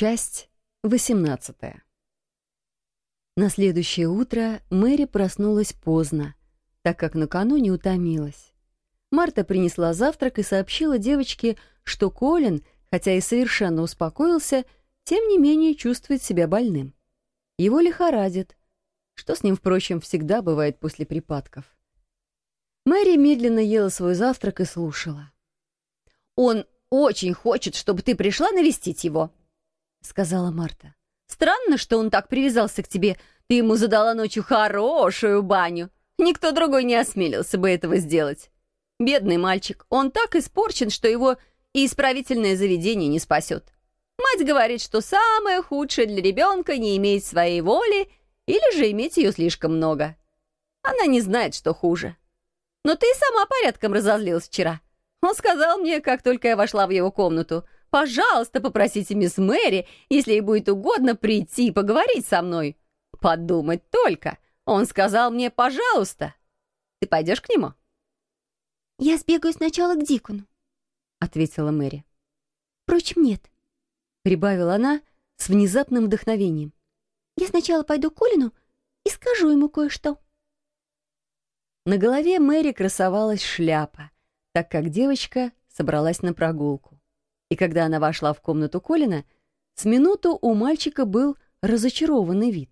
Часть 18 На следующее утро Мэри проснулась поздно, так как накануне утомилась. Марта принесла завтрак и сообщила девочке, что Колин, хотя и совершенно успокоился, тем не менее чувствует себя больным. Его лихорадит, что с ним, впрочем, всегда бывает после припадков. Мэри медленно ела свой завтрак и слушала. «Он очень хочет, чтобы ты пришла навестить его», — сказала Марта. «Странно, что он так привязался к тебе. Ты ему задала ночью хорошую баню. Никто другой не осмелился бы этого сделать. Бедный мальчик, он так испорчен, что его и исправительное заведение не спасет. Мать говорит, что самое худшее для ребенка не иметь своей воли или же иметь ее слишком много. Она не знает, что хуже. Но ты сама порядком разозлилась вчера. Он сказал мне, как только я вошла в его комнату, «Пожалуйста, попросите мисс Мэри, если ей будет угодно, прийти и поговорить со мной». Подумать только. Он сказал мне «пожалуйста». Ты пойдешь к нему? «Я сбегаю сначала к Дикону», — ответила Мэри. «Впрочем, нет», — прибавила она с внезапным вдохновением. «Я сначала пойду к Колину и скажу ему кое-что». На голове Мэри красовалась шляпа, так как девочка собралась на прогулку. И когда она вошла в комнату Колина, с минуту у мальчика был разочарованный вид.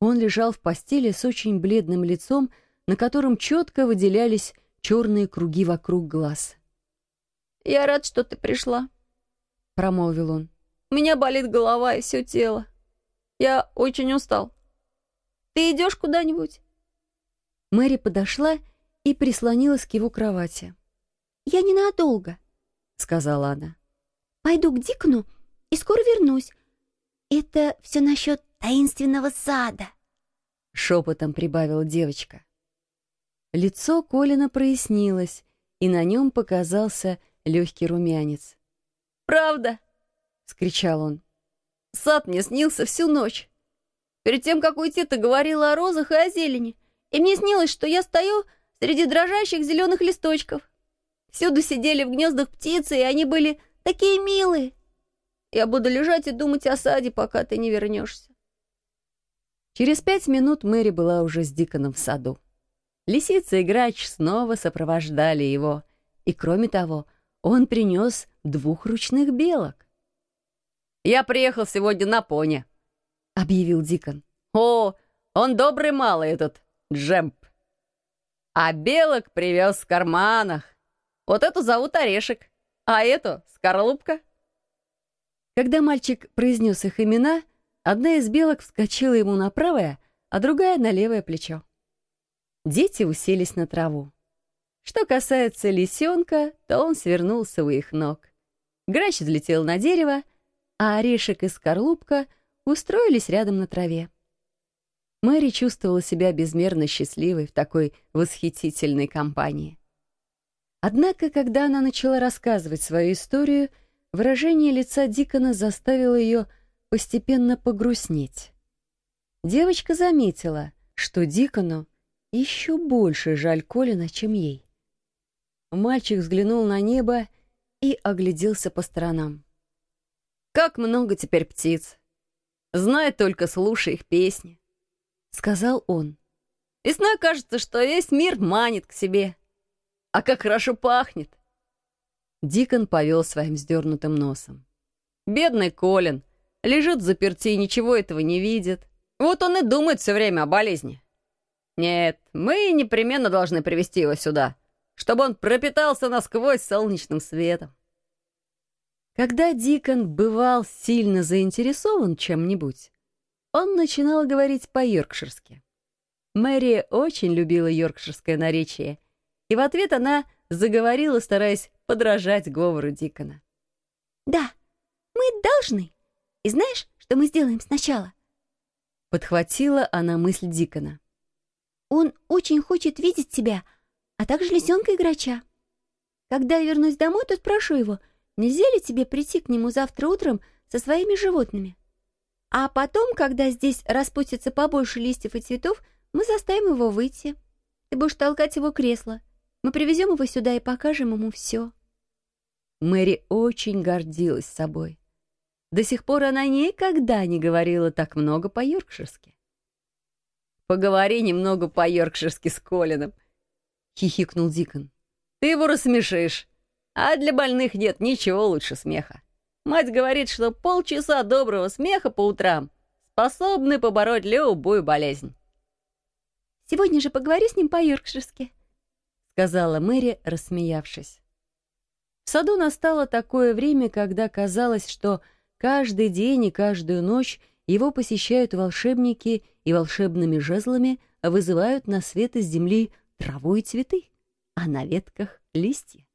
Он лежал в постели с очень бледным лицом, на котором четко выделялись черные круги вокруг глаз. «Я рад, что ты пришла», — промолвил он. «У меня болит голова и все тело. Я очень устал. Ты идешь куда-нибудь?» Мэри подошла и прислонилась к его кровати. «Я ненадолго», — сказала она. «Пойду к Дикону и скоро вернусь. Это все насчет таинственного сада», — шепотом прибавила девочка. Лицо Колина прояснилось, и на нем показался легкий румянец. «Правда?» — скричал он. «Сад мне снился всю ночь. Перед тем, как уйти, ты говорила о розах и о зелени, и мне снилось, что я стою среди дрожащих зеленых листочков. Всюду сидели в гнездах птицы, и они были такие милые. Я буду лежать и думать о саде, пока ты не вернешься». Через пять минут Мэри была уже с Диконом в саду. Лисица и грач снова сопровождали его, и, кроме того, он принес двух ручных белок. «Я приехал сегодня на пони», — объявил Дикон. «О, он добрый малый этот Джемп. А белок привез в карманах. Вот эту зовут Орешек, а эту — Скорлупка». Когда мальчик произнес их имена, одна из белок вскочила ему на правое, а другая — на левое плечо. Дети уселись на траву. Что касается лисенка, то он свернулся у их ног. Грач взлетел на дерево, а орешек и скорлупка устроились рядом на траве. Мэри чувствовала себя безмерно счастливой в такой восхитительной компании. Однако, когда она начала рассказывать свою историю, выражение лица Дикона заставило ее постепенно погрустнеть. Девочка заметила, что Дикону еще больше жаль Колина, чем ей. Мальчик взглянул на небо и огляделся по сторонам. «Как много теперь птиц! Знает только, слушай их песни!» — сказал он. «Весной кажется, что весь мир манит к себе. А как хорошо пахнет!» Дикон повел своим сдернутым носом. «Бедный Колин! Лежит заперти и ничего этого не видит. Вот он и думает все время о болезни. Нет, мы непременно должны привести его сюда, чтобы он пропитался насквозь солнечным светом. Когда Дикон бывал сильно заинтересован чем-нибудь, он начинал говорить по-йоркширски. Мэри очень любила йоркширское наречие, и в ответ она заговорила, стараясь подражать говору Дикона. «Да, мы должны. И знаешь, что мы сделаем сначала?» Подхватила она мысль Дикона. Он очень хочет видеть тебя, а также лисенка и грача. Когда я вернусь домой, то спрошу его, нельзя ли тебе прийти к нему завтра утром со своими животными. А потом, когда здесь распустится побольше листьев и цветов, мы заставим его выйти. Ты будешь толкать его кресло. Мы привезем его сюда и покажем ему все. Мэри очень гордилась собой. До сих пор она никогда не говорила так много по-йоркширски. «Поговори немного по-йоркширски с Колином», — хихикнул Дикон. «Ты его рассмешишь, а для больных нет ничего лучше смеха. Мать говорит, что полчаса доброго смеха по утрам способны побороть любую болезнь». «Сегодня же поговори с ним по-йоркширски», — сказала Мэри, рассмеявшись. В саду настало такое время, когда казалось, что каждый день и каждую ночь его посещают волшебники и волшебными жезлами вызывают на свет из земли траву и цветы, а на ветках — листья.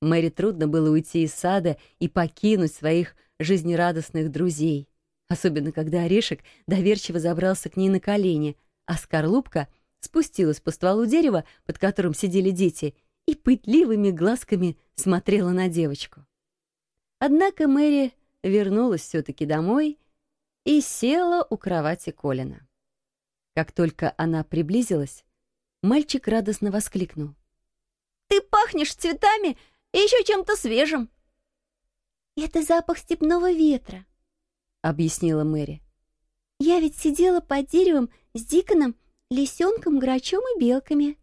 Мэри трудно было уйти из сада и покинуть своих жизнерадостных друзей, особенно когда орешек доверчиво забрался к ней на колени, а скорлупка спустилась по стволу дерева, под которым сидели дети, и пытливыми глазками смотрела на девочку. Однако Мэри вернулась все-таки домой и села у кровати Колина. Как только она приблизилась, мальчик радостно воскликнул. «Ты пахнешь цветами и еще чем-то свежим!» «Это запах степного ветра», — объяснила Мэри. «Я ведь сидела под деревом с Диконом, лисенком, грачом и белками.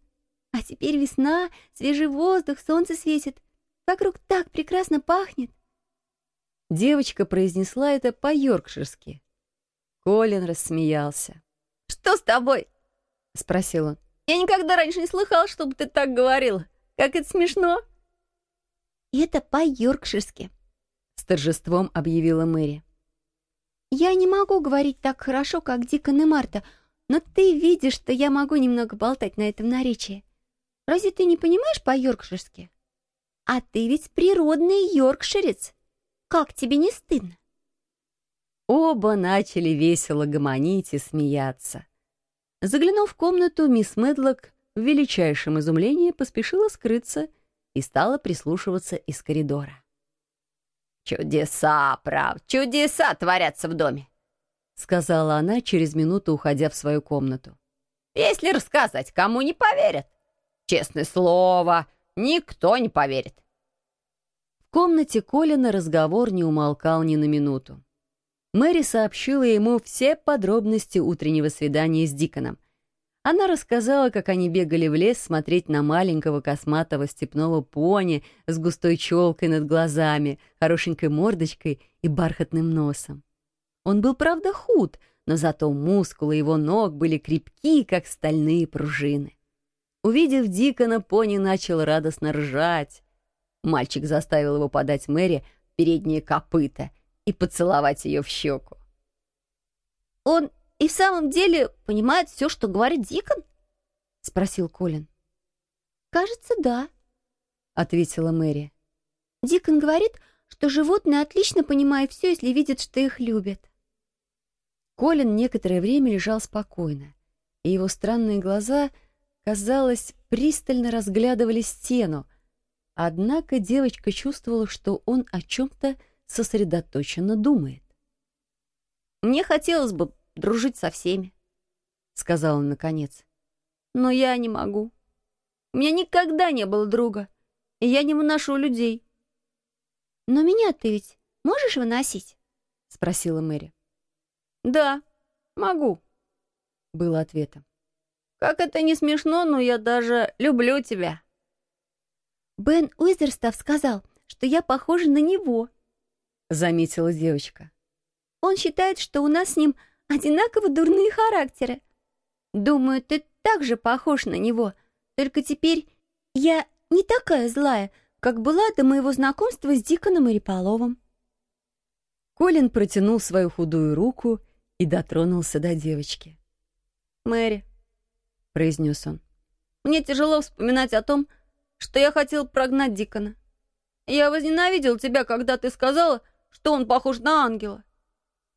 А теперь весна, свежий воздух, солнце светит. Вокруг так прекрасно пахнет. Девочка произнесла это по-йоркширски. Колин рассмеялся. «Что с тобой?» — спросил он. «Я никогда раньше не слыхал, чтобы ты так говорил. Как это смешно!» «Это по-йоркширски», — с торжеством объявила Мэри. «Я не могу говорить так хорошо, как Дикон и Марта, но ты видишь, что я могу немного болтать на этом наречии. Разве ты не понимаешь по-йоркширски? А ты ведь природный йоркширец. Как тебе не стыдно?» Оба начали весело гомонить и смеяться. Заглянув в комнату, мисс Медлок в величайшем изумлении поспешила скрыться и стала прислушиваться из коридора. «Чудеса, прав, чудеса творятся в доме», — сказала она через минуту, уходя в свою комнату. «Если рассказать, кому не поверят. Честное слово, никто не поверит комнате Колина разговор не умолкал ни на минуту. Мэри сообщила ему все подробности утреннего свидания с Диконом. Она рассказала, как они бегали в лес смотреть на маленького косматого степного пони с густой челкой над глазами, хорошенькой мордочкой и бархатным носом. Он был, правда, худ, но зато мускулы его ног были крепки, как стальные пружины. Увидев Дикона, пони начал радостно ржать. Мальчик заставил его подать Мэри передние копыта и поцеловать ее в щеку. «Он и в самом деле понимает все, что говорит Дикон?» — спросил Колин. «Кажется, да», — ответила Мэри. «Дикон говорит, что животные отлично понимают все, если видят, что их любят». Колин некоторое время лежал спокойно, и его странные глаза, казалось, пристально разглядывали стену, Однако девочка чувствовала, что он о чем-то сосредоточенно думает. «Мне хотелось бы дружить со всеми», — сказала он наконец. «Но я не могу. У меня никогда не было друга, и я не выношу людей». «Но меня ты ведь можешь выносить?» — спросила Мэри. «Да, могу», — было ответом. «Как это не смешно, но я даже люблю тебя». Бен Уизерстав сказал, что я похожа на него», — заметила девочка. «Он считает, что у нас с ним одинаково дурные характеры. Думаю, ты также похож на него, только теперь я не такая злая, как была до моего знакомства с Диконом и Риполовым». Колин протянул свою худую руку и дотронулся до девочки. «Мэри», — произнес он, — «мне тяжело вспоминать о том, что я хотел прогнать Дикона. Я возненавидел тебя, когда ты сказала, что он похож на ангела.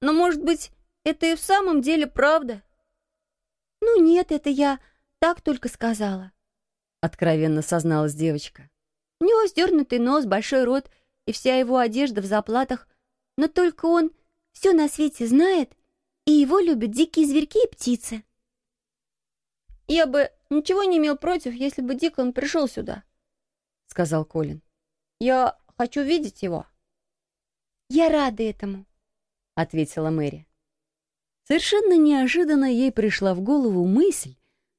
Но, может быть, это и в самом деле правда?» «Ну нет, это я так только сказала», — откровенно созналась девочка. «У него сдернутый нос, большой рот и вся его одежда в заплатах, но только он все на свете знает, и его любят дикие зверьки и птицы». «Я бы ничего не имел против, если бы Дикон пришел сюда», — сказал Колин. «Я хочу видеть его». «Я рада этому», ответила Мэри. Совершенно неожиданно ей пришла в голову мысль,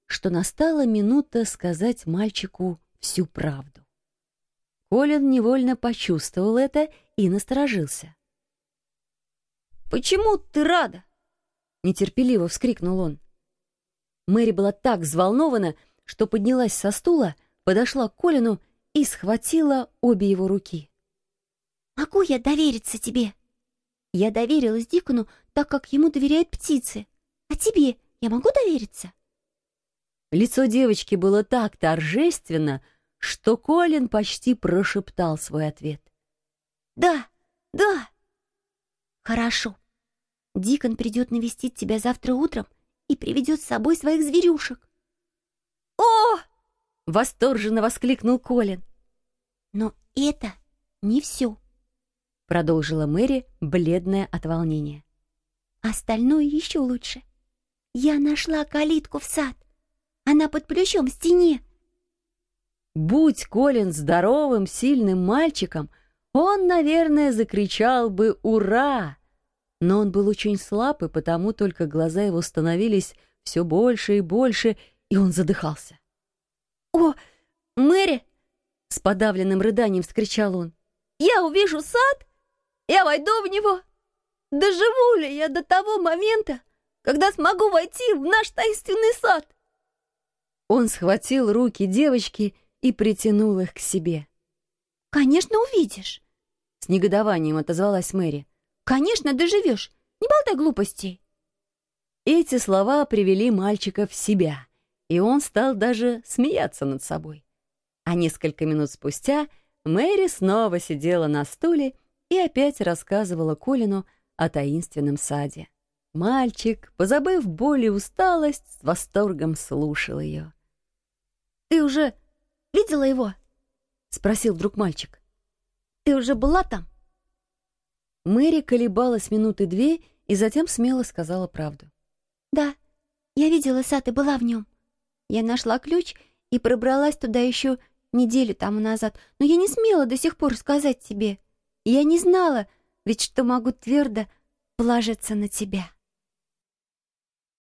что настала минута сказать мальчику всю правду. Колин невольно почувствовал это и насторожился. «Почему ты рада?» — нетерпеливо вскрикнул он. Мэри была так взволнована, что поднялась со стула, подошла к Колину и схватила обе его руки. «Могу я довериться тебе?» «Я доверилась Дикону, так как ему доверяют птицы. А тебе я могу довериться?» Лицо девочки было так торжественно, что Колин почти прошептал свой ответ. «Да, да!» «Хорошо. Дикон придет навестить тебя завтра утром и приведет с собой своих зверюшек». «О!» — восторженно воскликнул Колин. «Но это не все», — продолжила Мэри, бледная от волнения. «Остальное еще лучше. Я нашла калитку в сад. Она под плющом в стене». Будь Колин здоровым, сильным мальчиком, он, наверное, закричал бы «Ура!». Но он был очень слаб, и потому только глаза его становились все больше и больше, и он задыхался. «О, Мэри!» — с подавленным рыданием вскричал он. «Я увижу сад, я войду в него. Доживу ли я до того момента, когда смогу войти в наш таинственный сад?» Он схватил руки девочки и притянул их к себе. «Конечно, увидишь!» — с негодованием отозвалась Мэри. «Конечно, доживешь! Не болтай глупостей!» Эти слова привели мальчика в себя, и он стал даже смеяться над собой. А несколько минут спустя Мэри снова сидела на стуле и опять рассказывала Колину о таинственном саде. Мальчик, позабыв боль и усталость, с восторгом слушал ее. «Ты уже видела его?» — спросил вдруг мальчик. «Ты уже была там?» Мэри колебалась минуты две и затем смело сказала правду. «Да, я видела сад и была в нем. Я нашла ключ и пробралась туда еще неделю тому назад, но я не смела до сих пор сказать тебе. Я не знала, ведь что могу твердо положиться на тебя».